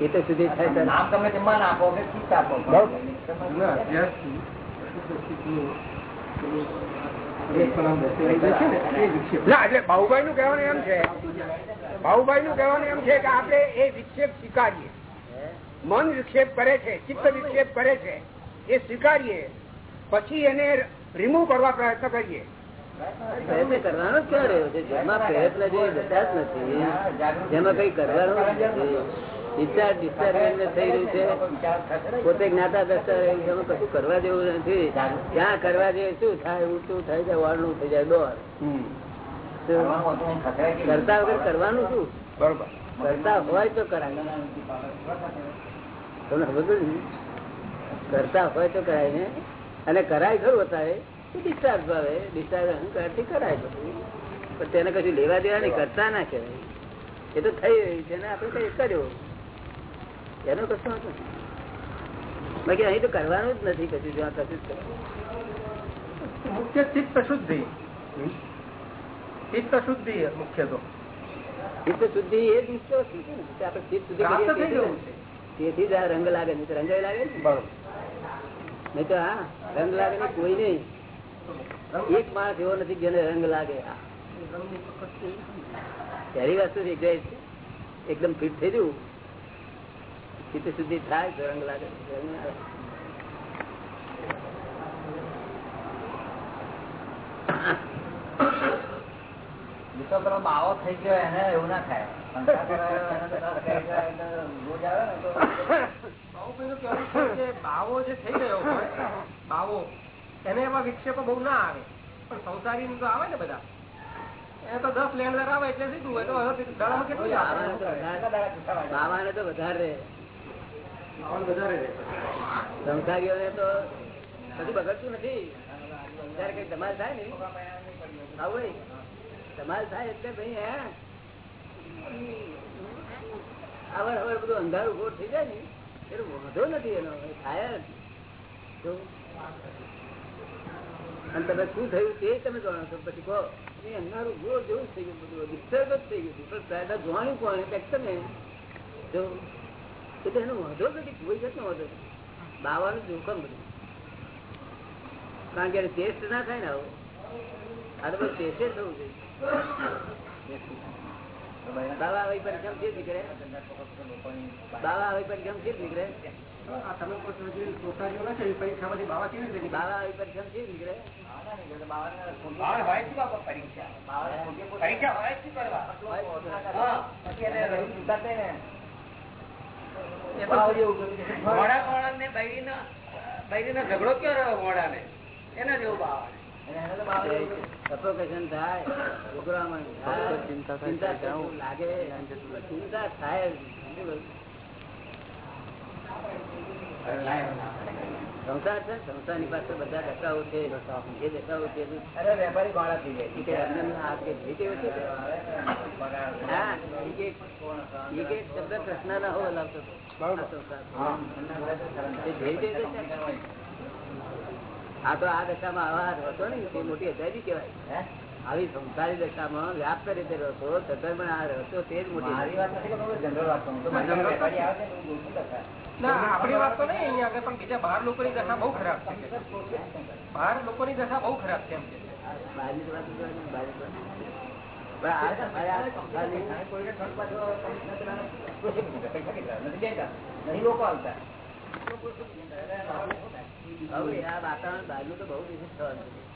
એ તો સુધી થાય નામ તમે જમવા ના આપો કે ચિત્ત આપો ના. એટલે બાહુભાઈ નું કહેવાનું એમ છે. બાહુભાઈ નું કહેવાનું એમ છે કે આપણે એ વિક્ષેપ સ્વીકારીએ. મન વિક્ષેપ કરે છે ચિત્ત વિક્ષેપ કરે છે એ સ્વીકારીએ. પછી એને રિમૂવ કરવા પ્રયત્ન કરીએ. પ્રયત્ન કરવાનો જ ક્યાં રહ્યો છે? જેમાં પ્રયત્ન જે બધા જ નથી જેમાં કઈ કરવાનું ડિસ્ચાર્જ ડિસ્ચાર્જ થઈ રહ્યું છે. પોતે જ્ઞાતા દસતા રહ્યું છે એમાં કશું કરવા જેવું નથી. ત્યાં કરવા જેવું શું થાય ઊંચું થઈ જાય વાળનું થઈ જાય દોર. કરતા વગર કરવાનું શું? બરોબર. કરતા હોય તો કરાય. તમને ખબર કરતા હોય તો કરાય ને? અને કરાય ખરું અત્યારે. ડિસ્ચાર્જ ભાવે? ડિસ્ચાર્જ અહંકારથી કરાય બધું પણ તેને કશું લેવા દેવા નહીં કરતા ના કહેવાય. એ તો થઈ રહ્યું છે ને આપણે કઈ કર્યો. એનો કશું હતો બાકી અહીં તો કરવાનું જ નથી કશું જ્યાં કશું જ મુખ્ય ચિત્ત શુદ્ધિ. ચિત્ત શુદ્ધિ મુખ્ય તો. ચિત્ત શુદ્ધિ એ જ મુખ્ય વસ્તુ છે આપણે ચિત્ત શુદ્ધિ તેથી જ આ રંગ લાગે નહીં રંગ લાગે ને? બરોબર. નહીં તો હા રંગ લાગે કોઈ નહીં. એક માણસ એવો નથી જેને રંગ લાગે. પહેલી વસ્તુ એકદમ ફિટ થઈ જવું. ચિત્ત સુધી થાય તો રંગ લાગે રંગ બીજો પેલો બાવો થઈ ગયો એને એવું ના થાય. રોજ આવે ને તો. બાવો જે થઈ ગયો બાવો. એને એમાં વિક્ષેપો બહુ ના આવે. પણ સંસારી તો આવે ને બધા. એ તો દસ લેણદાર આવે એટલે સીધું હોય? તો દાડામાં કેટલું આવે? બાવાને તો વધારે- સંસારીઓને તો બગડતું નથી. જયારે કઈ ધમાલ થાય ને આવું ધમાલ થાય એટલે ભાઈ હે. આવર હવે બધું અંધારું ગોઠ થઈ જાય ને એટલું વધુ નથી એનો. થાય જ. અને તમે શું થયું તે તમે જાણો છો? પછી કહો, એ અંધારું ગોળ જેવું થઈ ગયું બધું, ડિસ્ટર્બ જ થઈ ગયું પણ સાહેબ જોવાનું કોણ? તમે. જો, એટલે એનો વાંધો નથી, કોઈ જતો વાંધો બાવાનું જોખમ બધું. કારણ કે ટેસ્ટ ના થાય ને આવું, આ તો બધું ટેસ્ટ થવું જોઈએ. બાવા આવી પરીક્ષા કેમ નીકળે બાવા આવી પરીક્ષા કેમ નીકળે તમે પરીક્ષામાંથી બાવા કેવી રીતે બાવા પરીક્ષા નીકળે? પરીક્ષા? હોય કરવા? ઝઘડો કયો રહ્યો મોડા ને એના જેવું બાવા. સફોકેશન થાય ચિંતા થાય ચિંતા થાય. સંસાર છે? સંસારની પાસે બધા દશાઓ છે એ દશાઓ છે અરે વેપારી ગોળા થઈ જાય. કે અમને આ કે જે છે. હા એક શબ્દ કૃષ્ણ ના હોવો સંસાર. આ તો આ દશામાં આવા હતો ને તે મોટી અજાયબી કહેવાય. આવી સંસારી દશામાં વ્યાપ્ત રીતે રહતો તદ્દન પણ આ રહતો તે જ મોટી મારી વાત નથી કે જનરલ વાત તો બધા આવે છે. ના આપણી વાત તો નહીં અહીંયા આગળ પણ બીજા બહાર લોકોની દશા બહુ ખરાબ છે કે. બહાર લોકોની દશા બહુ ખરાબ છે એમ બહારની વાત બહારની વાત. લોકો આવતા. હવે વાતાવરણ બહારનું તો બહુ થવાનું છે.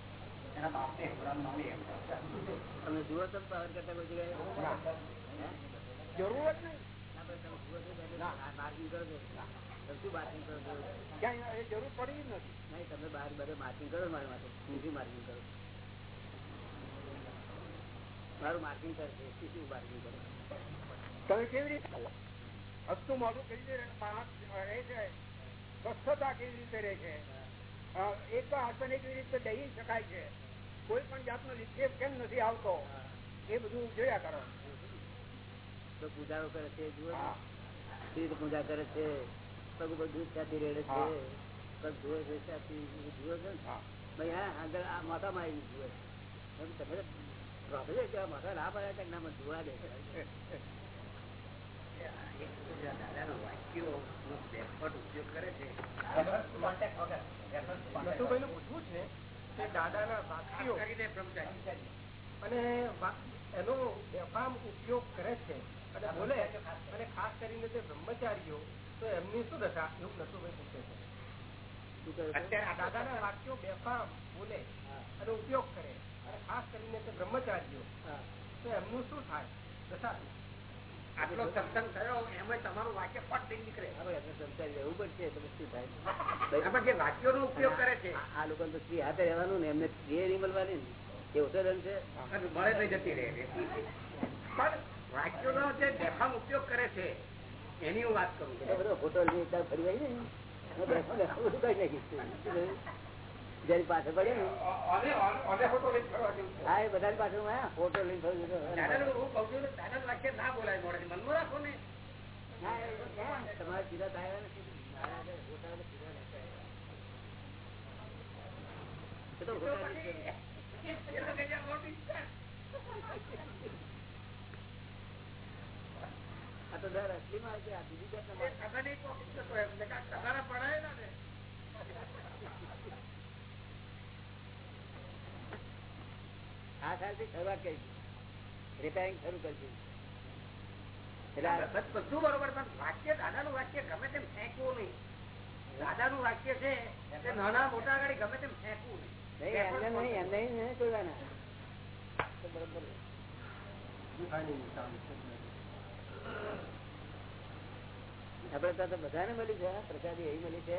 એના બાપને એવડાનું નામ એમ કરતા. તમે જુઓ છો પાવર કરતા કોઈ જગ્યાએ? જરૂર જ નહીં. ના, પણ તમે જુઓ છો ત્યારે આ માર્કિંગ કરો છો. માર્કિંગ કરો છો? જરૂર પડી નથી. નહીં તમે બહાર બધે માર્કિંગ કરો મારા માટે. હું માર્કિંગ કરું. મારું માર્કિંગ કરે શું માર્કિંગ કરો. તમે કેવી રીતે હસતું મોઢું કેવી રીતે માણસ રહે છે? સ્વસ્થતા કેવી રીતે રહે છે? એક તો આસને કેવી રીતે દહી શકાય છે. કોઈ પણ જાતનો નિક્ષેપ કેમ નથી આવતો એ બધું જોયા કરો. તો પૂજાઓ કરે છે જુઓ રીતે પૂજા કરે છે પગ દૂધ ત્યાંથી રેડે છે. પગ ધોવે છે ત્યાંથી જુઓ છો ભાઈ હા આગળ આ માથામાં આવી જુએ છે તમે પ્રોફેસર માથા ના પડ્યા કે ના મને જોવા દે દાદાનો વાક્યો નો બેફટ ઉપયોગ કરે છે નટુભાઈ નું પૂછવું છે કે દાદાના વાક્યો અને એનો બેફામ ઉપયોગ કરે છે અને બોલે અને ખાસ કરીને જે બ્રહ્મચારીઓ તો એમની શું દશા? એવું નટુભાઈ પૂછે છે. દાદાના વાક્યો બેફામ બોલે અને ઉપયોગ કરે. અને ખાસ કરીને તે બ્રહ્મચારીઓ તો એમનું શું થાય? દશા? આટલો સત્સંગ થયો એમાં તમારું વાક્ય પટ નીકળે. સંસ્કારી રહેવું પડશે શું થાય? જે વાક્યોનો ઉપયોગ કરે છે. આ- લોકો તો સ્ત્રી હાથે રહેવાનું ને એમને સ્ત્રી નહીં મળવાની ને. એ ઓછો છે. મળે તો જતી રહે પણ વાક્યોનો જે બેફામ ઉપયોગ કરે છે એની હું વાત કરું છું. બધો ફોટો ફરી વળી ને. જેની પાછળ પડે ને? હા એ બધા પાછળ હા ફોટો લઈને ફરી વળ્યો. દાદાનું હું કહું છું દાદા વાક્ય ના બોલાય મોડે મનમાં રાખો ને હા, એ હા, તમારે સીધા થાય ને મારા આગળ ફોટા વડે સીધા રહેતા હોય. એ તો ફોટા નીચે. એ તો કઈ આ મોટી આ તો દર અસલીમાં આવે છે, આ બીજી જાતના એ સગાની કોશિશ કરતો એમ કે આ સગાના પડાયેલા ને આ સાલથી શરૂઆત કરી રિપેરિંગ શરૂ કરશું એટલે આ બધું બરોબર પણ વાક્ય દાદાનું વાક્ય ગમે તેમ ફેંકવું નહીં. દાદાનું વાક્ય છે તે નાના મોટા આગળ ગમે તેમ ફેંકવું નહીં. એમને નહીં જોવાના તો બરોબર આપડે તો બધાને મળી છે પ્રસાદી એ મળી છે.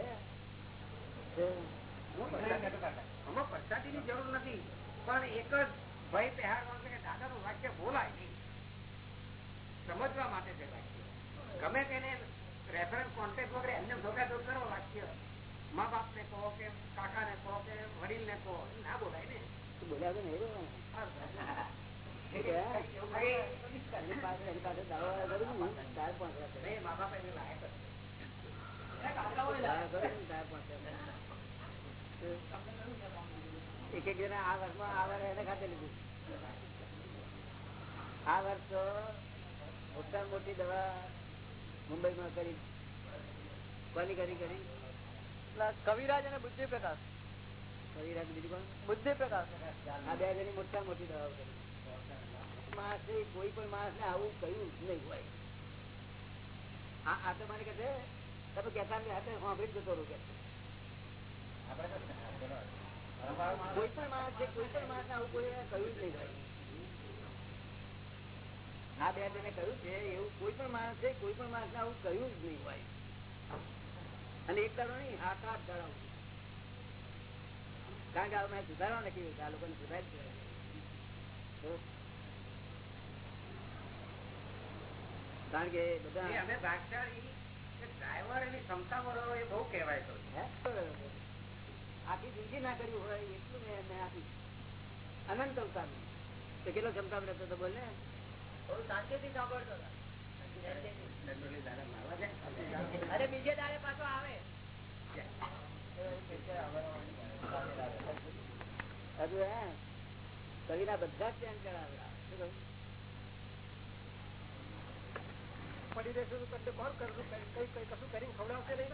આમાં પ્રસાદી ની જરૂર નથી પણ એક જ ભય પહેરવાનો છે કે દાદાનું વાક્ય બોલાય નહીં. સમજવા માટે છે વાક્ય. ગમે તેને રેફરન્સ કોન્ટેક્ટ વગેરે એમને ધોકાધોક કરો વાક્ય. મા બાપ ને કહો કે કાકા ને કહો કે વડીલ ને કહો ના બોલાય ને. બોલ્યા તો નહીં મા બાપ એને લાયક તાર પહોંચ્યા. એક એક જણા આ વર્ષમાં આ વર્ષ એને ખાતે લીધું. આ વર્ષ તો મોટા મોટી દવા મુંબઈમાં કરી કોની કરી કરી? કવિરાજ અને બુદ્ધિ પ્રકાશ કવિરાજ બીજું કોણ? બુદ્ધિ પ્રકાશ આ બે જણી મોટા મોટી દવાઓ કરી. માણસ કોઈ પણ માણસ ને આવું કહ્યું જ નહીં હોય. આ આ તો મને કહે છે તમે કહેતા હાથે સાંભળી જતો રહું કે. છે. કોઈ પણ માણસ છે કોઈ પણ માણસ આવું આવું કહ્યું જ નહીં હોય. અને એક કરો નહીં, હાથ હાથ ધરાવું કારણ કે આ સુધારવા નથી આ લોકોને સુધારી કારણ કે બધા ડ્રાઈવર એની ક્ષમતા વાળો એ બહુ હે? આખી ના કર્યું હોય એટલું મેં આપી. અનંત અવતાર તો કેટલો ક્ષમતા રહેતો હતો બોલ ને શાંતિથી સાંભળતો અરે બીજે દાડે પાછો આવે. હજુ હે? કવિના બધા જ ચેન્જ કરાવે. શું કહ્યું? પડી રહેશે તો તમને કોણ કરશું કઈ કઈ કશું કરીને ખવડાવશે નહીં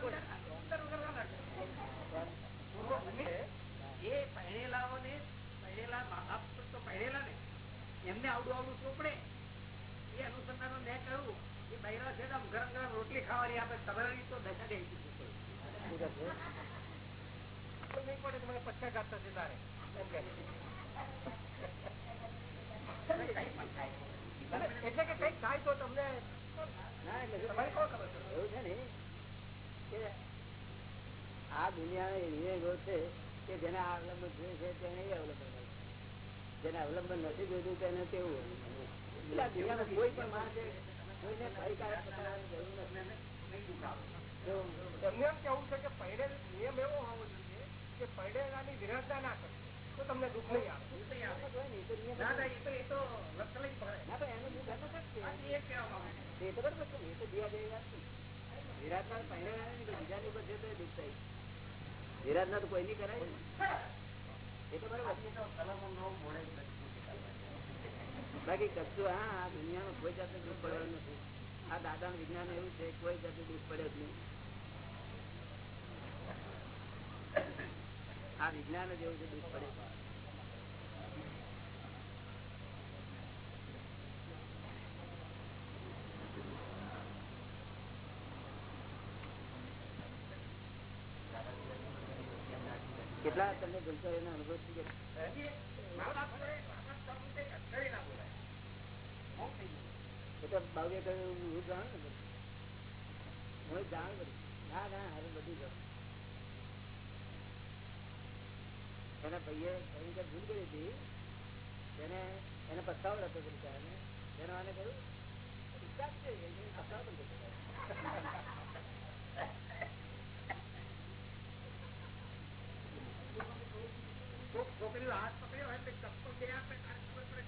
એ પહેરેલાઓને પહેરેલા મા બાપ તો પહેરેલા ને એમને આવડું આવડું ચોપડે એ અનુસંધાનો મેં કહ્યું કે બહેરા છે આમ ગરમ ગરમ રોટલી ખાવાની આપણે તમારી તો દશા દે નહીં પડે મને પચાસ થશે તારે. કે એટલે કે કંઈક થાય તો તમને એવું છે ને આ દુનિયા એવો છે કે જેને આ અવલંબન જોયું છે તેને એ અવલંબન જેને અવલંબન નથી જોયું તેને તેવું દુનિયામાં કોઈ પણ માણસે કોઈને ભયકારક પકડવાની જરૂર નથી. એમને એમ કેવું છે કે નિયમ એવો હોવો જોઈએ કે પહેરેલાની વિરાધના ના કરે તો તમને દુઃખ નહીં આવે. એ તો લક્ષણ પડે. એનું દુઃખ એનું જ એ તો બરોબર છે એ તો બે બે વાત છે. વિરાટમાં પહેરેલા બીજાની ઉપર છે દુઃખ થાય. વિરાટના તો કોઈ નહીં કરાય. બાકી કશું, હા, આ દુનિયામાં કોઈ જાતનું દુઃખ પડેલું નથી. આ દાદા વિજ્ઞાન એવું છે, કોઈ જાતનું દુઃખ પડે જ નહીં. આ વિજ્ઞાન જ એવું છે, દુઃખ પડે. કેટલા તમને ભૂલતો એનો અનુભવ થઈ ગયો કહ્યું હું જાણ ને હું જાણ બધું ના ના હવે બધું જાણ એના ભાઈએ ભૂલ કરી હતી તેને એને પસ્તાવો હતો બિચારાને એને મને કહ્યું એને પસ્તાવો પણ કોક છોકરીઓ હાથ પકડ્યો હોય ચપ્પલ બે આપે ખબર પડે.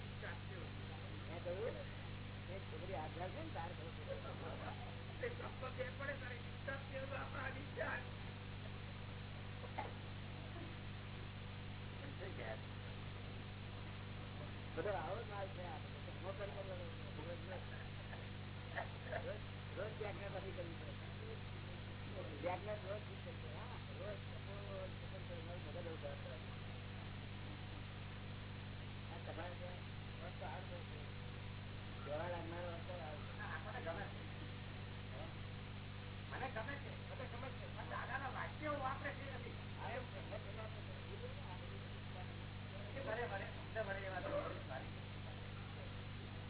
છોકરી આગ્રહ છે ને રોજ વ્યાખ્યા પડે વ્યાખ્યા રોજ હા, રોજ પસંદ કરી મારું મગજ એવું કરે છે. આ તમારે ત્યાં રોજ તો આવતો છે જવા લાગનારો હતો આવતો. ના, આપણને ગમે છે. મને ગમે છે મને ગમે છે પણ દાદાના વાક્યો વાપરે છે નથી આ એમ છે, મેં પેલા તો કીધું ને, આ બધી એ ભલે ભલે અમને ભલે એ વાત સારી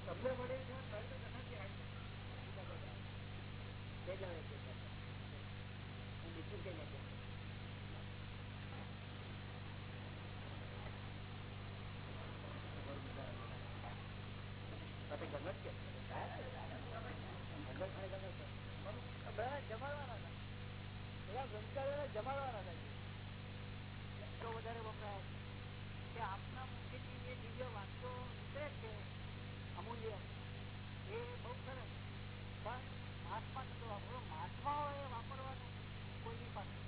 તમને મળે છે સર્વ કથાથી આવી બે જણ છે હું બીજું કઈ નથી પછી ગમે જ કે અંદર ખાલી ગમે છે બધા જમાડવાના હતા બધા સંસ્કારોને જમાડવાના હતા એટલો વધારે વપરાય કે આપના મુખેથી જે દિવ્ય વાક્યો નીકળે છે અમૂલ્ય એ બહુ સરસ પણ મહાત્મા નતો વાપરો મહાત્માઓ એ વાપરવાનું કોઈની પાસે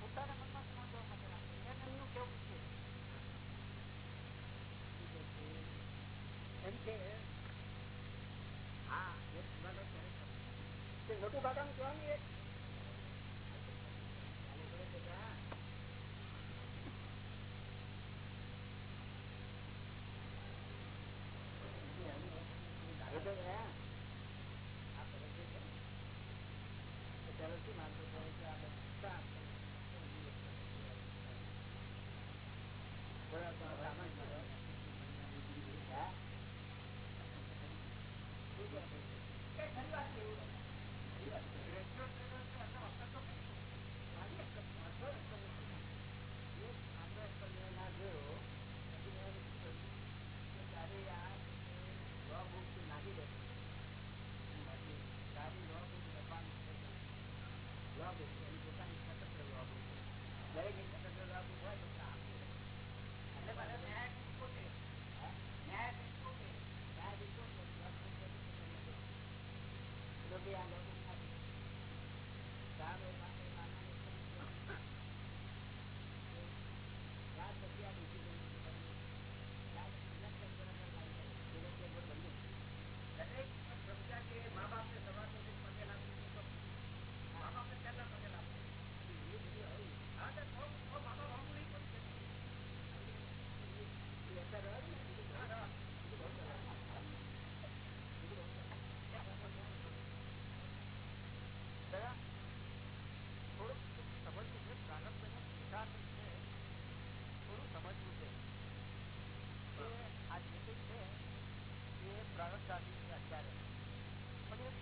પોતાના મનમાં સમજવા માટે રાખે એને એમનું કેવું છે હા મોટું કાકાનું કહેવાનું એક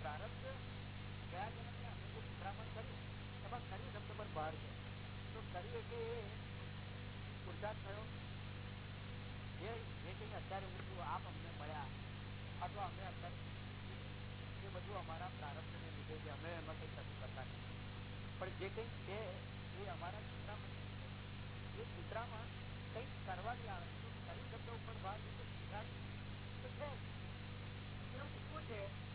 પ્રારંભ ગયા જન્મની અનુકૂળ ઉત્તરામણ કર્યું, એમાં કર્યું શબ્દ પર બહાર છે. તો કર્યું એટલે એ પુરસાદ થયો. જે જે અત્યારે ઊંધું આપ અમને મળ્યા. અથવા અમે અત્યારે એ બધું અમારા પ્રારંભને લીધે છે અમે એમાં કંઈ કશું કરતા નથી. પણ જે કંઈક છે, એ અમારા ચિત્રામાં એ ચિત્રામાં કંઈક કરવાની આવે તો કર્યું શબ્દો પણ ભાર છે, તો છે. પૂછવું છે?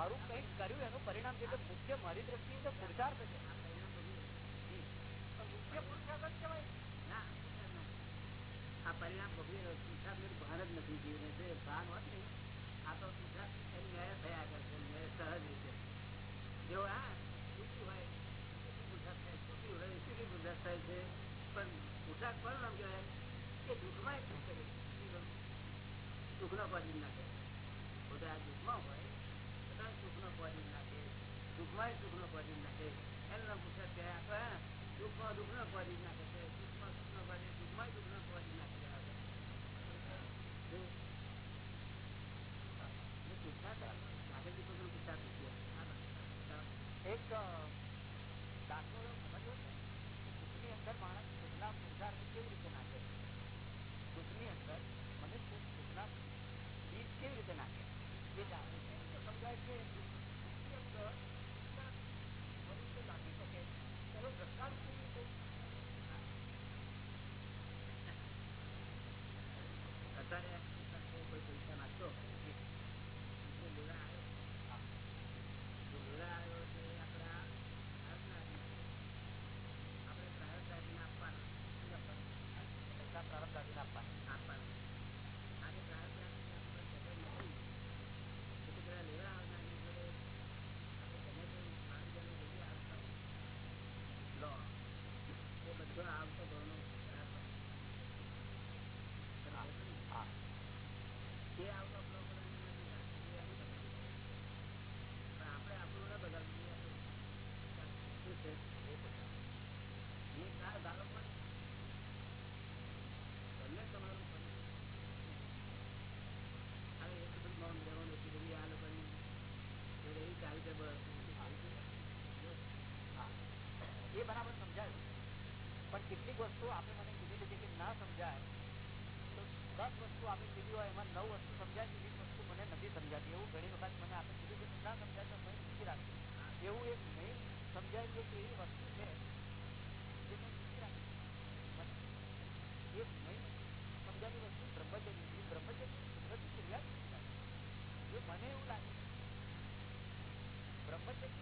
મારું કંઈક કર્યું, એનું પરિણામ છે, મુખ્ય મારી દ્રષ્ટિએ તો પુરુષાર્થ છે. મુખ્ય પુરુષાર્થ જ કહેવાય. આ પરિણામ ભગવી રહ્યો પુરુષાર્થ ભાન જ નથી જીવને છે ભાન હોત ને, આ તો પુરુષાર્થ ન્યાય થયા કરશે ન્યાય સહજ રીતે. જો આ પૂછ્યું હોય પુરુષાર્થ થાય. પૂછ્યું હોય શું પુરુષાર્થ થાય છે. પણ પુરુષાર્થ પરિણામ કહેવાય કે દુઃખમાં એ શું કરે દુઃખનો પરિણામ ના કરે. બધા આ દુઃખમાં હોય સુખ નો ભોજન નાખે સુખમાં સુખ નો ભોજન નાખે એમનો પુસ્તક કયા દુઃખમાં દુઃખ નો ભોજન નાખે છે. સુખમાં સુખ નો ભોજન સુખમાં દુઃખ નો ભોજન નાખે છે. વસ્તુ આપણે મને કીધી હતી કે ના સમજાય, તો દસ વસ્તુ આપણે કીધી હોય, એમાં નવ વસ્તુ સમજાય વીસ વસ્તુ મને નથી સમજાતી. એવું ઘણી વખત મને આપણે કીધું કે ના સમજાય તો મને શીખી રાખે એવું એક નહીં, સમજાય છે કે એવી વસ્તુ છે જે મેં શીખી રાખી એક નહીં, સમજાતી વસ્તુ બ્રહ્મચર્ય બ્રહ્મચર્ય કુદરતી ક્રિયા જો મને એવું લાગે, બ્રહ્મચર્ય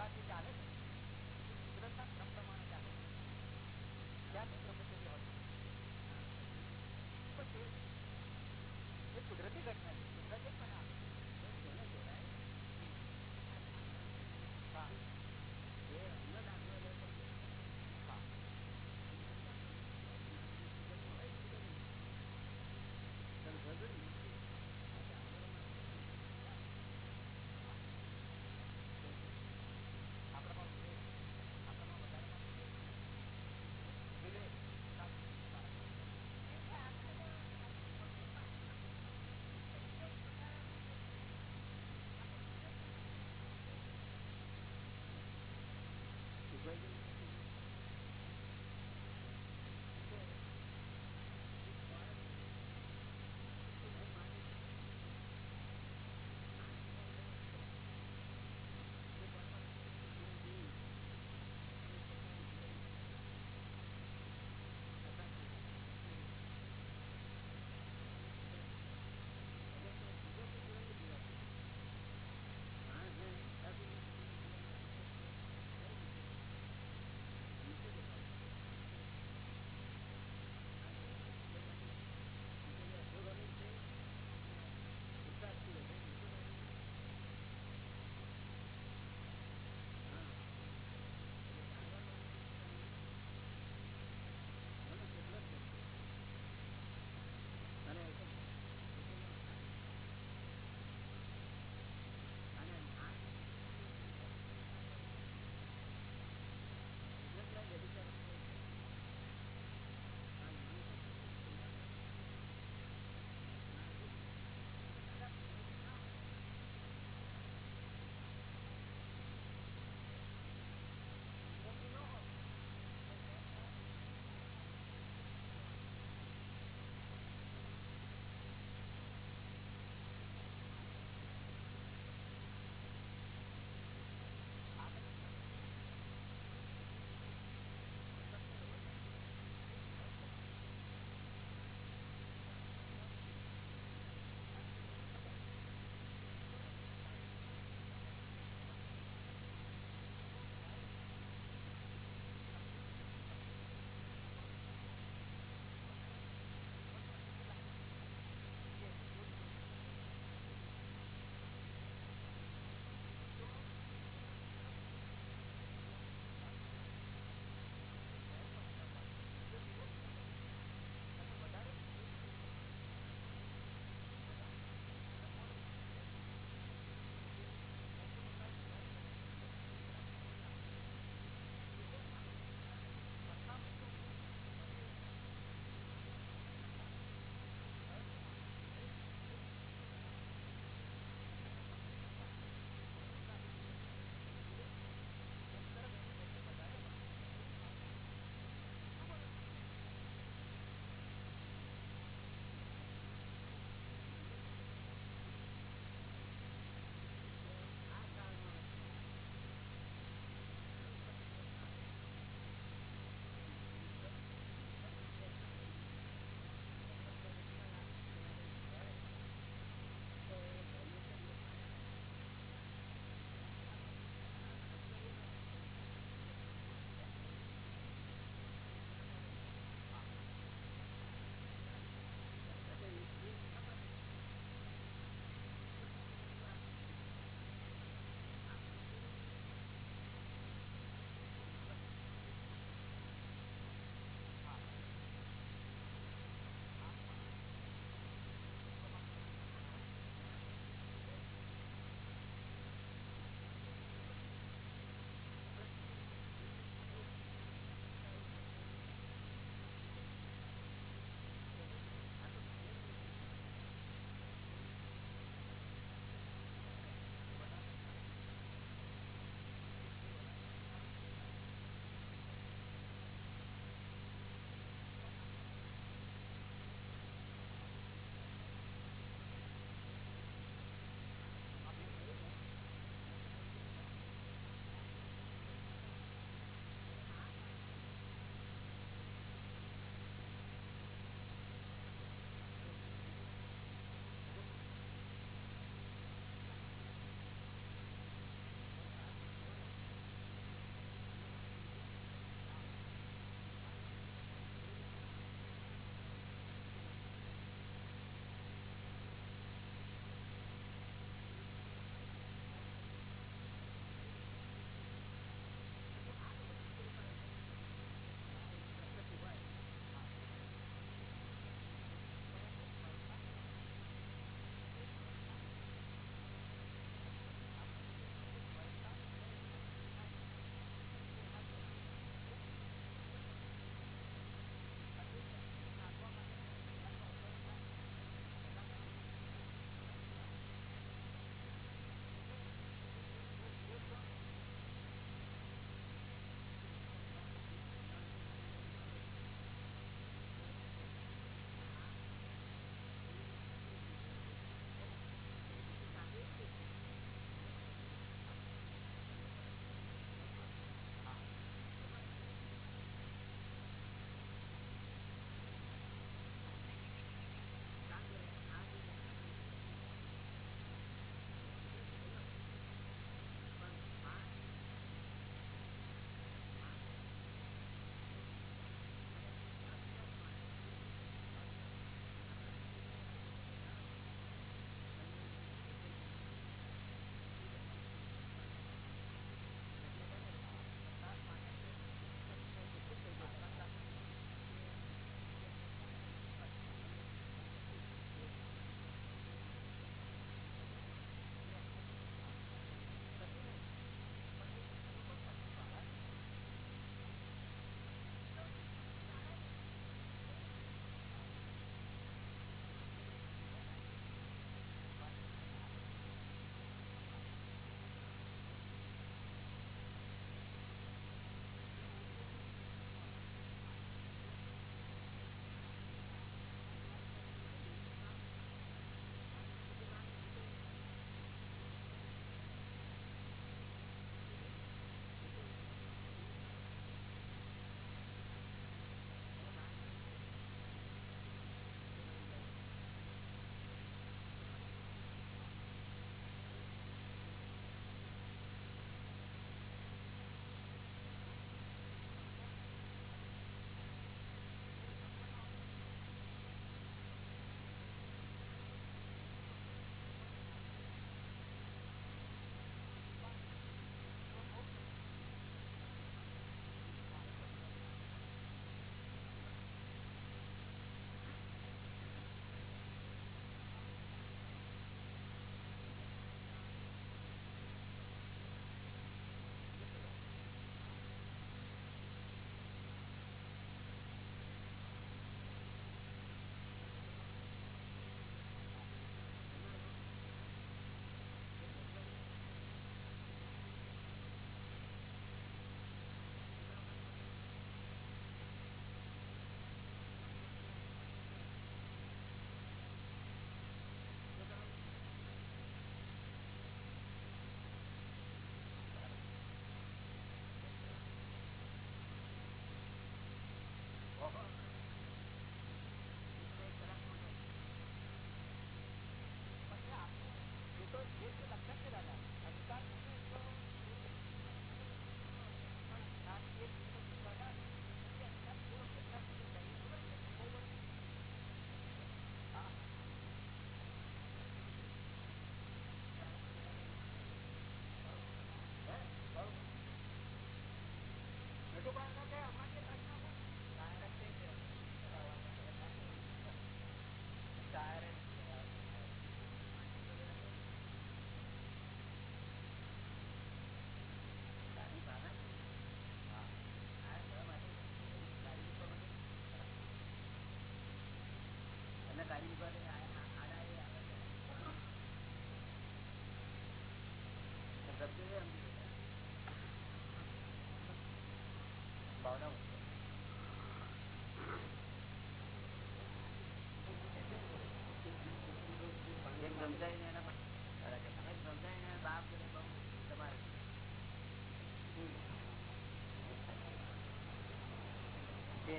ataque.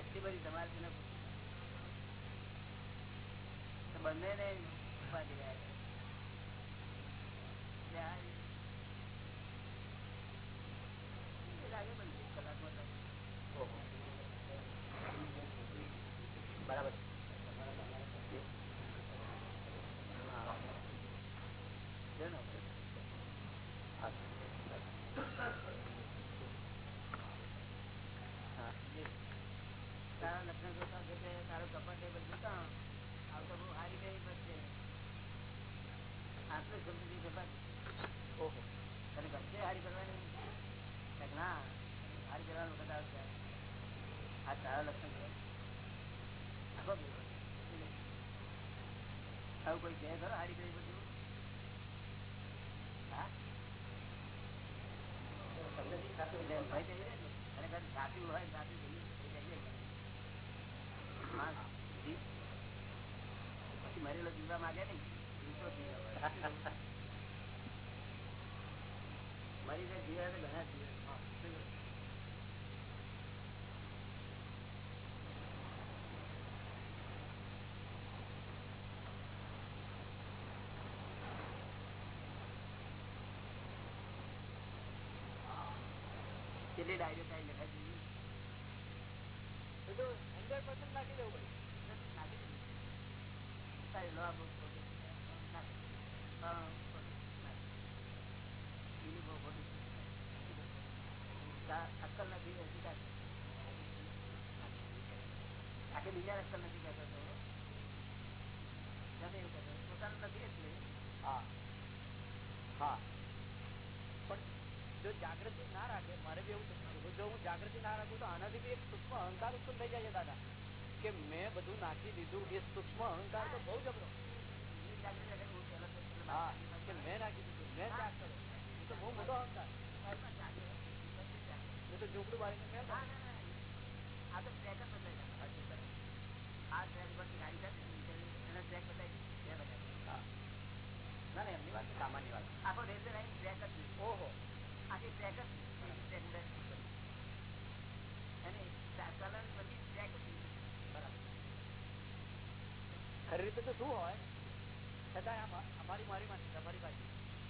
એટલી બધી તમારે બંને ને ઉપાધિ રહ્યા છે. એટલે આ એ લાગે પણ વીસ કલાકમાં લાગે. બરાબર હા. છે ને? હા. તારા લગ્ન જોતા છે તે તારું કપડ ટેબલ જોતા આવ તો બહુ હારી ગઈ પછી આટલું સમજી જવા ઓહો તને ગમશે હારી કરવાની કંઈક ના કરવાનું વખત આવશે આ તારા લક્ષણ પછી મરેલો જીવવા માંગે નહીં. મરી જાય ઘણા જીવે. કેટલી ડાયરીઓ કઈ લખાઈ બધું હંડ્રેડ પર્સન્ટ નાખી દેવું પડે નાખી દીધી તારી લો આ બુક ખોટી છે. નાખી દીધી. હા, ખોટી. નાખી. બીજી બહુ ખોટી તા- અક્કલ નથી બીજા અક્કલ નથી કહેતો તો ગમે એવું કહેતો પોતાનું નથી એટલે હા હા પણ જો જાગૃતિ ના રાખે મારે બી એવું થતું હતું. જો હું જાગૃતિ ના રાખું તો આનાથી બી એક સૂક્ષ્મ અહંકાર ઉત્પન્ન થઈ જાય છે દાદા કે મેં બધું નાખી દીધું એ સૂક્ષ્મ અહંકાર તો બહુ જબરો એ જાગૃતિ રાખે હું પહેલો તો પેલો હા બાકી કે મેં નાખી દીધું મેં ત્યાગ કર્યો એ તો બહુ મોટો અહંકાર ઘરમાં જાગે. બધું જાગે. એ તો ઝૂંપડું બાળીને મેં ના, ના, ના. આ તો ટ્રેક જ બદલાઈ જાય. હજુ કરે. આ ટ્રેક પરથી ગાડી જાય ને, નીચે એને ટ્રેક બદલાઈ જાય. બે બદલાય. હા ના ના એમની વાત છે, સામાન્ય વાત આખો રેલવે લાઈન ટ્રેક જ છે. ઓહો આખી ટ્રેક જ છે. ટ્રેક ઉડાય છે. અને ચા- ચલણ બધી ટ્રેક જ છે. બરાબર ખરી રીતે તો શું હોય? છતાં અમારી મારી પાસે તમારી પાસે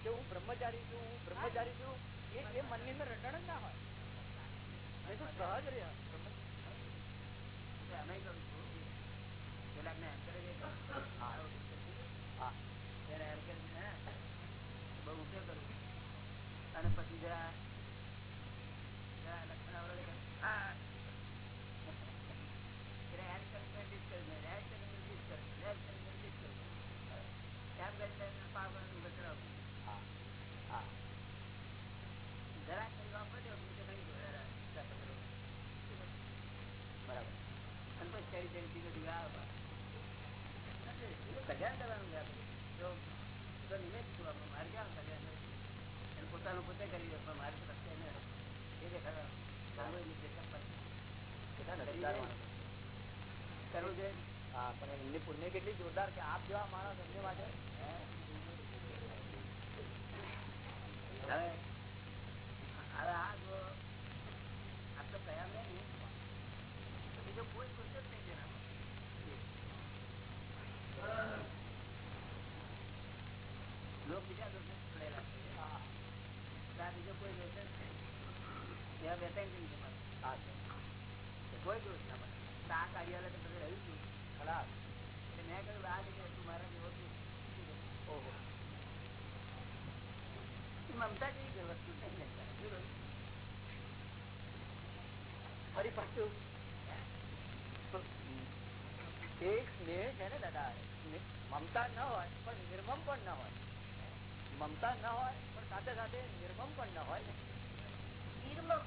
કે હું બ્રહ્મચારી છું હું બ્રહ્મચારી છું એ એ મનની અંદર રટણ જ ના હોય. એ તો સહજ રહ્યા અમે કરું છું. હા. ત્યારે ને બહુ ઉપયોગ કરું. અને પછી જરા લક્ષણ આવડે કે આ એટલે encourage ને diss કરી દે. encourage ને diss કરી દે. encourage ને diss કરી દે. એમ કરીને એને પાવરનું બચરાવું. હા હા જરાક કરી વાપરજો, બીજું કંઈ જોયા રાખતા કરો. બરાબર અને પછી ચડી ચડી ધીમે ધીમે આવે પાછું. એનું કલ્યાણ કરવાનું છે આપણે. જો તો નિમિત્ત છું આપણે. મારે ક્યાં કલ્યાણ નથી. એને પોતાનું પોતે કરી દે પણ મારે તો કશું એને એ દેખાડવાનું. સારું એની ચેતક પર. કેટલા કરી નસીબદાર દે. માણસો. કરવું જોઈએ હા પણ એમની પુણ્ય કેટલી જોરદાર કે આપ જેવા માણસ એમની માટે હે? હવે હવે આ જો આપણે કયા નહીં તો બીજો કોઈ ખુશ જ નહીં તેનામાં લોક બીજા દોષે પડેલા છે ત્યાં બીજો કોઈ દોષ જ નહીં ત્યાં બે ત્રણ જણ છે મારે. હા છે તો કોઈ દોષ ના મળે તો આ કાર્યાલય તો બધે રહ્યું છું ખલાસ એટલે મેં કહ્યું આ જગ્યાએ તું મારા જેવો છું ઓહો એ મમતા જેવી વસ્તુ નહીં લેતા ફરી પાછું. એક સ્નેહ છે ને દાદા મમતા ન હોય પણ નિર્મમ પણ ન હોય. મમતા ન હોય પણ સાથે સાથે નિર્મમ પણ ન હોય નિર્મમ.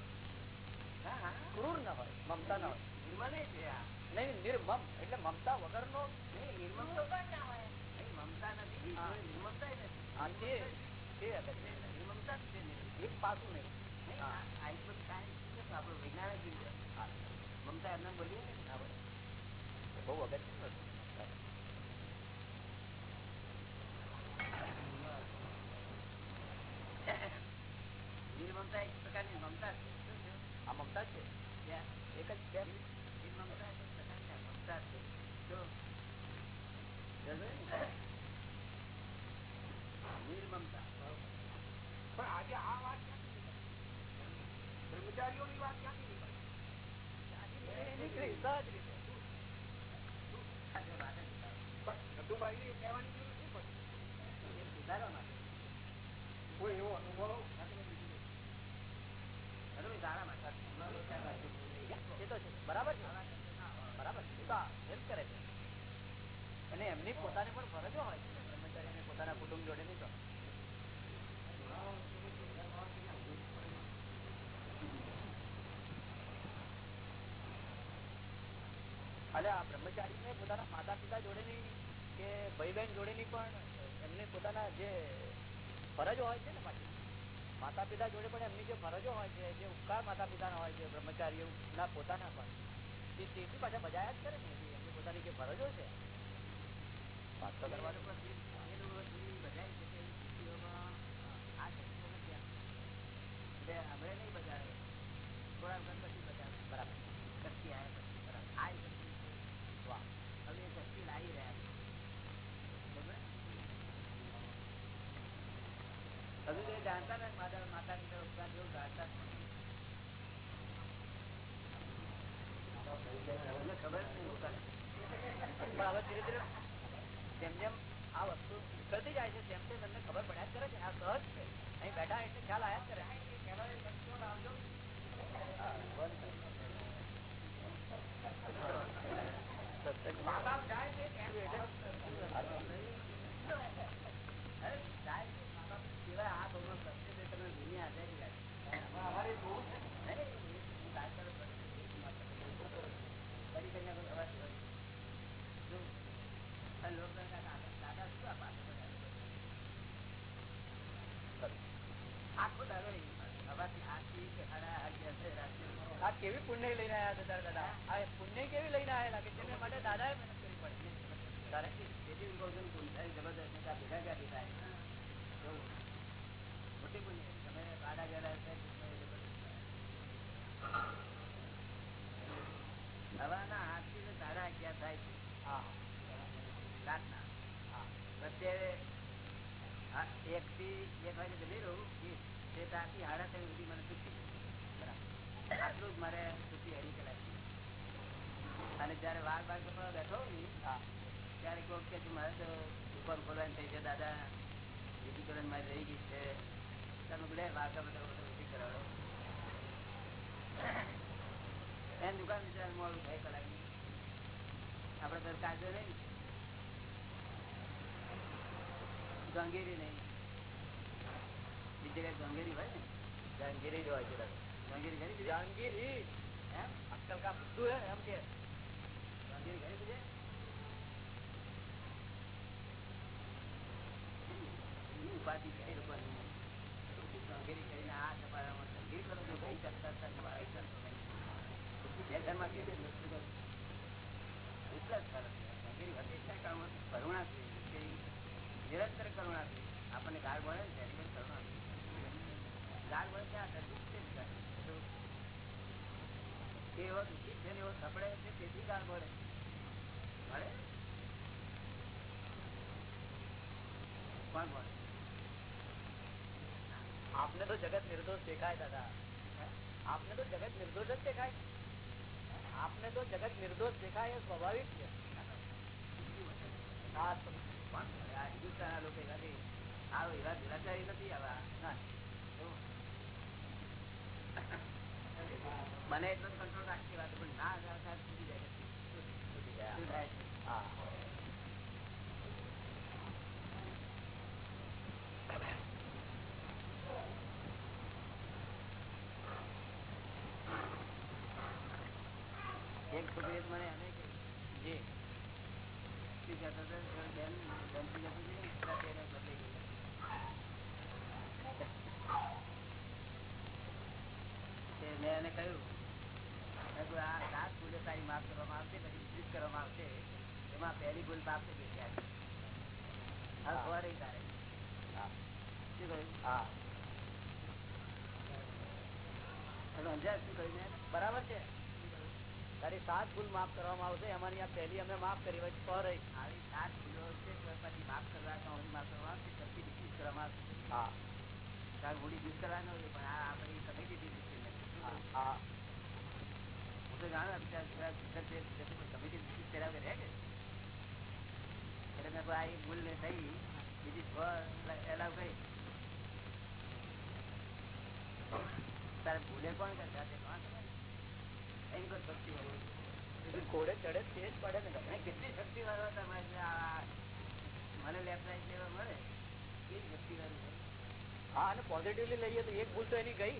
ક્રૂર ન હોય મમતા ન હોય. નિર્મલે છે નહીં નિર્મમ એટલે મમતા વગર નો નહીં, નિર્મમતા નહીં, મમતા નથી. નિર્મમતા નથી. એક. મમતા એક પ્રકારની મમતા છે આ મમતા છે એક જ છે એક પ્રકારની મમતા છે જો? નિર્મમતા પણ આજે આ વાત ક્યાંથી નીકળી? બ્રહ્મચારીઓની વાત ક્યાંથી નીકળી? સહજ રીતે નટુભાઈને કહેવાની જરૂર શું પડી? સુધારવા માટે કોઈ એવો અનુભવ તો અને એમની પોતાની પણ ફરજો હોય છે બ્રહ્મચારી અને પોતાના કુટુંબ જોડે નહીં તો એટલે આ બ્રહ્મચારી ને પોતાના માતા પિતા જોડેની કે ભાઈ બહેન જોડેની પણ એમને પોતાના જે ફરજો હોય છે ને પાછી. માતા પિતા જોડે પણ એમની જે ફરજો હોય છે, જે ઉપકાર માતા પિતાના હોય છે, બ્રહ્મચારીઓ ના પોતાના પણ તેથી પાછા બજાયા જ કરે ને એમની પોતાની જે ફરજો છે. વાત તો કરવાનું. પણ બધાય છે આ એટલે આપણે નહીં બજાવે થોડા પછી બજાવે બરાબર શક્તિ આવે પછી બરાબર આ શક્તિ છે. વાહ હવે એ શક્તિ લાવી રહ્યા છે બરાબર? હજુ તો એ જાણતા નથી માતા માતા પિતા ઉપકાર જેવું જાણતા જ નથી. એમને ખબર જ નહીં ઉપકાર. પણ હવે ધીરે ધીરે જેમ જેમ આ વસ્તુ નીકળતી છે તેમ તે તમને ખબર પડ્યા જ કરે છે આ સહજ છે. અહીં બેઠા એટલે ખ્યાલ આયા જ કરે. હા, મા-બાપ જાય છે એમ અરે, સાહેબ, મા-બાપ સિવાય આ બહુ સત્ય છે તમે દુનિયા આઝાદી લાગે અમારે જોવું છે નહીં, હું દાખલો કરું છું. કરી કન્યા કોઈ અવાજ કરે. જો, આ લોકો કહે, દાદા દાદા શું આ પાછળ બધા? આખો દાડો એ હવાથી આઠથી કે સાડા અગિયાર છે રાત્રે આ કેવી પુણ્ય લઈને આવ્યા હતા તારા દાદા આ પુણ્ય કેવી લઈને આવેલા કે તેને માટે દાદાએ મહેનત કરવી પડે તારે તેથી હું કહું છું પુણ્ય જબરદસ્ત છે. આ ભેગા ક્યાંથી થાય? જો, મોટી પુણ્ય તમે આડા ગયેલા હશે, પુણ્ય જબરદસ્ત થાય. હવાના આઠથી ને સાડા અગિયાર થાય છે હા રાતના હા વચ્ચે આ એક થી એક વાગે જમી રહું તે ત્યાંથી સાડા ત્રણ સુધી મને છૂટી બરાબર આટલું જ મારે છૂટી હરી કલાક અને જયારે વાર બાર કપડા બેઠો હોઉં ને હા ત્યારે કોઈક કે તું મારે તો દુકાન ખોલવાની થઈ છે દાદા બીજી કલર મારી રહી ગઈ છે તમે લે વાઘા બધા બધા ઊભી કરાવો એની દુકાન બિચારા મોડું થાય કલાકની તો નહીં ગંગેરી નહીં બીજી ગંગેરી હોય ને? ગંગેરી જ હોય છે. ગંગેરી ઘણી જહાંગીરી એમ? અક્કલ કા બધું હે એમ કે. ગંગેરી ઘણી બીજે ઉપાધિ છે એ લોકોની. ગંગેરી કરીને આ ચપાડામાં ગંગેરી કરો કરતા તમારે કરતો નહીં. બે ઘરમાં કેવી રીતે વસ્તુ કરો? એટલા જ સરસ છે. ગંગેરી હંમેશા કામ કરુણા છે કે નિરંતર કરુણા છે આપણને ગાળ મળે ને ત્યારે પણ કરુણા છે ગાળ મળે ત્યાં આગળ દુઃખ છે જ ગાળ. તો એ એવો દુઃખી છે ને એવો સપડે છે તેથી ગાળ મળે મળે કોણ મળે આપને તો જગત નિર્દોષ દેખાય દાદા આપને તો જગત નિર્દોષ જ દેખાય આપને તો જગત નિર્દોષ દેખાય એ સ્વાભાવિક છે હા તો કોણ મળે? આ હિન્દુસ્તાનના લોકો એવા આ નથી મને એટલો કંટ્રોલ રાખતી વાત પણ ના હજાર સુધી જાય? હા એક છોકરી મને એને કે જી શું કહેતો હતો? બેન બેન શું કહેતી હતી? પેલા તેને બદલાઈ ગઈ. તે મેં એને કહ્યું આ સાત ભૂલે તારી માફ કરવામાં આવશે પછી વિપરીત કરવામાં આવશે. એમાં પહેલી ભૂલ પાપ થઈ ગઈ ખબર તારે. હા. શું કહ્યું? હા. તમે સમજ્યા શું કહ્યું બરાબર છે? તારી સાત ભૂલ માફ કરવામાં આવશે અમારી આ પહેલી અમે માફ કરી હોય પર આવી સાત ભૂલો છે પછી માફ માફ પછી કરવામાં આવશે હા. મૂડી યુઝ કરવાનો હોય પણ આ આપણી કમી દીધી હા હા. હું તો જાણું અત્યારે કમિટી કર્યા કરાવે રહે એટલે મેં આ એક ભૂલ ને થઈ બીજી છ એલાવ કરી. તારે ભૂલે કોણ કરતા તે કોણ? એની શક્તિ હોય ઘોડે ચડે તે જ પડે ને. તમે કેટલી શક્તિ વાળો તમારે મને લેફ્ટ રાઈટ લેવા મળે? એ જ શક્તિ વાળું હા અને પોઝિટિવલી લઈએ તો એક ભૂલ તો એની ગઈ.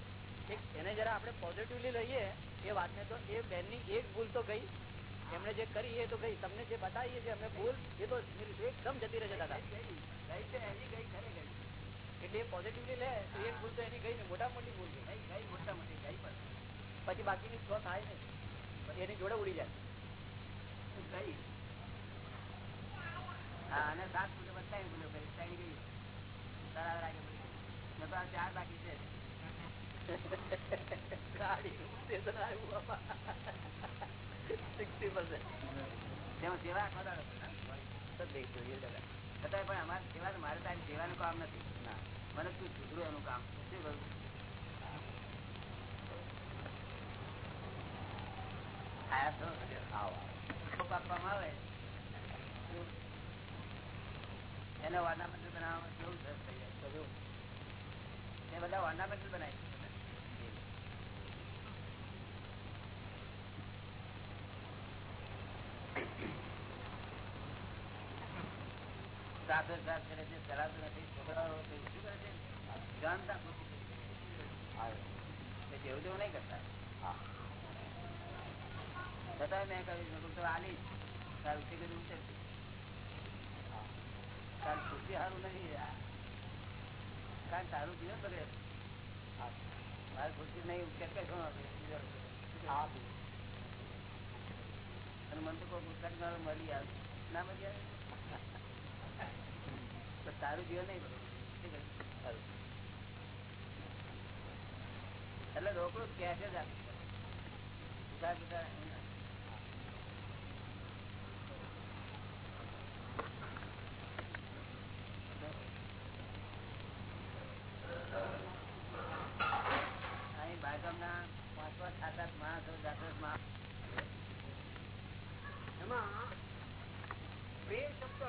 એક એને જરા આપણે પોઝિટિવલી લઈએ એ વાતને તો એ બેનની એક ભૂલ તો ગઈ. એમણે જે કરી એ તો ગઈ. તમને જે બતાવીએ છે અમે ભૂલ એ તો એકદમ જતી રહેશે દાદા. ગઈ છે એની ગઈ ખરે ગઈ. એટલે પોઝિટિવલી લે તો એક ભૂલ તો એની ગઈ ને મોટા મોટી ભૂલ ગઈ ગઈ મોટા મોટી ગઈ પણ. પછી બાકીની છ થાય નહીં. પછી એની જોડે ઉડી જાય. હા અને સાત ફૂટે કરી ગઈ પડી ગઈ. ચાર બાકી છે. મારે તારી સેવાનું કામ નથી. મને શું સુધરું એનું કામ? શું કરું આયા કરે છે ચલાવતું નથી છોકરાઓ શું કરે છે જાણતા એવું તેવું નહીં કરતા હા છતાં મેં કહ્યું તો આલી. તાર ઉઠી ગયું ઉતરતી તાર ખુશી સારું નથી. કારણ તારું જીવન બગડે મારે નહીં ઉકેલ કઈ શું અને મને તો કોઈ પુસ્તક ના મળી આવે. ના મળી આવે? તારું જીવન નહીં બગડે એટલે રોકડું ક્યાં જ આપે ઉધાર ઉધાર અહીં બાગમના પાંચ પાંચ સાત આઠ માણસો જાગૃત માણસ એમાં બે શબ્દ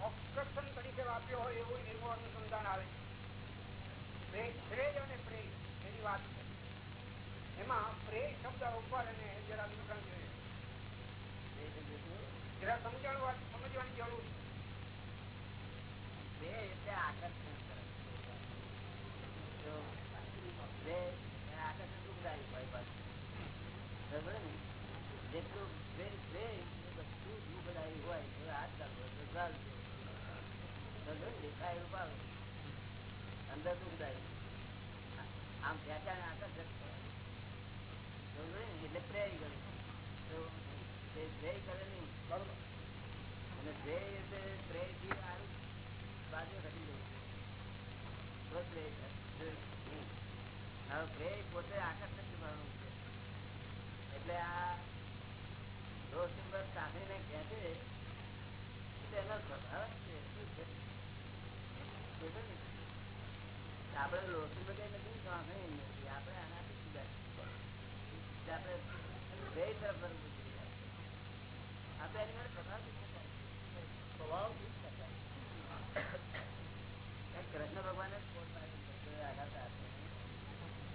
ઓબ્સ્ટ્રક્શન તરીકે વાપર્યો હોય એવું એનું અનુસંધાન આવે છે શ્રેય અને પ્રેય એની વાત છે એમાં પ્રેય શબ્દ ઉપર એને જરા સમજણ જોઈએ જરા સમજણ વાત સમજવાની જરૂર છે બે એટલે આકર્ષણ કરે તો બે એ આકર્ષણ દુઃખદાયી હોય પાછું બરાબર ને જેટલું બે બે એ બધું દુઃખદાયી હોય તો હાથ ચાલવો તો ચાલજો બરાબર ને? દેખાય એવું પાડો અંદર દુઃખદાયી આમ ખેંચાને આકર્ષક કરે બરાબર ને? એટલે પ્રેય કરે તો તે પ્રેય કરે નહીં બરોબર અને પ્રેય એટલે પ્રેયથી સારું બાજુ ઘટી જવું તો પ્રેય થાય. હવે પ્રેય પોતે આકર્ષક ભરવાનું છે એટલે આ દોષ ઉપર કાઢીને ખેંચે તેનો સ્વભાવ જ છે શું છે ખબર ને? આપણે લોસી બધા નથી કાંકરી નથી આપણે આનાથી છીએ. એટલે આપણે તરફ વળવું એની માટે સ્વભાવ જ શકાય. સ્વભાવ જ શકાય. કૃષ્ણ ભગવાન જ પોત પાડે આઘાત આપે નહીં.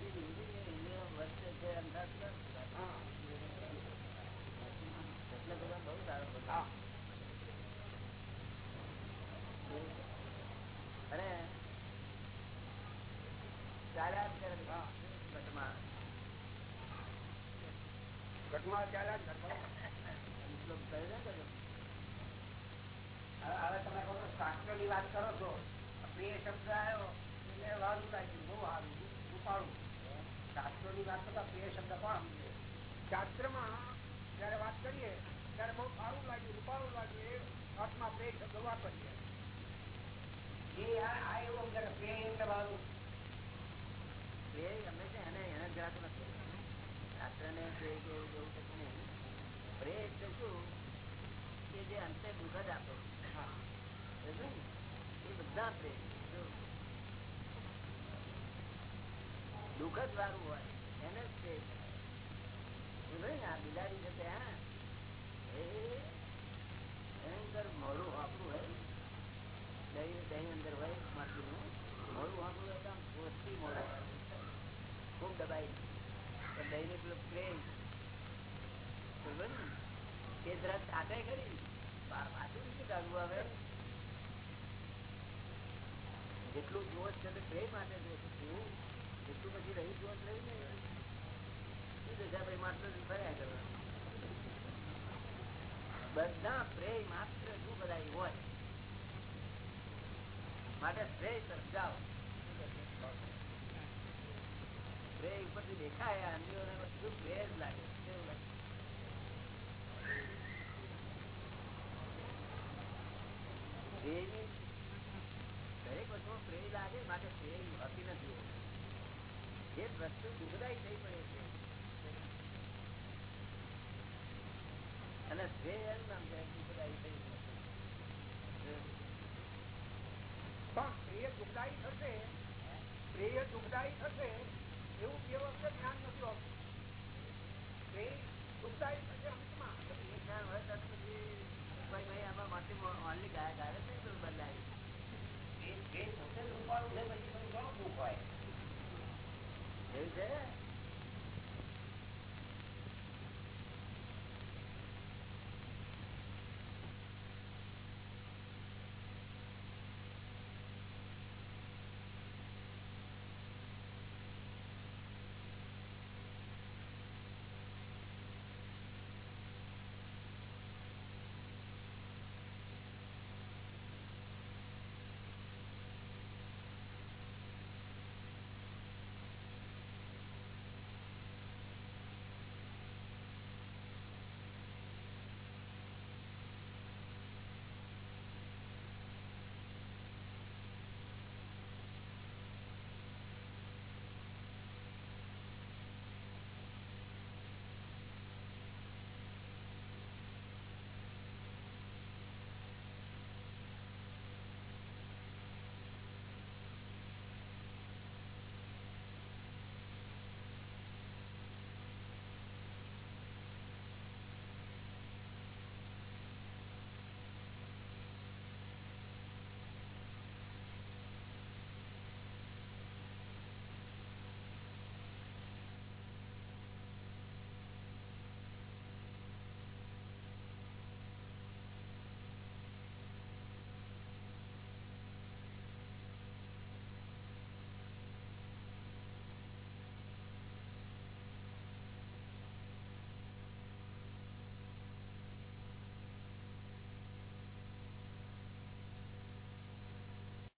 એ હિન્દી હિન્દીનો વર્ષ છે અંદાજ કૃષ્ણ ભગવાન બહુ સારો ભગવાન. અને ચાલ્યા જ કરે ઘટમાં ઘટમાં ચાલ્યા જ ઘટમાં. શ્લોક કહે છે ને હવે હવે તમે કહો શાસ્ત્રની વાત કરો છો પ્રિય શબ્દ આવ્યો એટલે વારું લાગ્યું બહુ સારું રૂપાળું શાસ્ત્રો ની વાત કરતા પ્રિય શબ્દ કોણ સમજે શાસ્ત્રમાં જયારે વાત કરીએ ત્યારે બહુ સારું લાગ્યું રૂપાળું લાગ્યું એ અર્થમાં બે શબ્દ વાપરીએ એ આ આ એવું સમજે કે પ્રિય એટલે વારું એ ગમે છે એને એને જરાતું નથી. શાસ્ત્ર ને જે કે એવું એવું નહીં એટલે શું કે જે અંતે દુઃખ જ આપો. એ બધા પ્રેમ જો. દુઃખ વાળું હોય એને જ પ્રેમ ને? આ બિલાડી છે હા. એ ભયંકર મોડું વાપરું હોય. દહીં દહીં અંદર હોય માટલું. મોડું વાપરું હોય તો આમ મોડું. પણ દહીં ને પેલો પ્રેમ બરોબર ને એ જરા ચાટે ખરી? પા- પાછું નથી કાઢવું હવે જેટલું જોશ છે તે પ્રેમ માટે જોશ એવું જેટલું પછી રહ્યું જોશ રહ્યું ને શું દશા ભાઈ માટલું જ ફર્યા કરવાનું બધા પ્રેમ માત્ર શું બધા હોય. માટે શ્રેય સમજાવો અને શ્રેય એમ નામ દુઃખદાયી થઈ પણ પ્રિય દુઃખદાયી થશે પ્રિય દુઃખદાયી થશે એવું બે દુઃખદાયી એ ભાઈ આમાં માટે ઓનલી ગાય ગાય છે પછી ઘણું દુઃખ હોય એવું છે?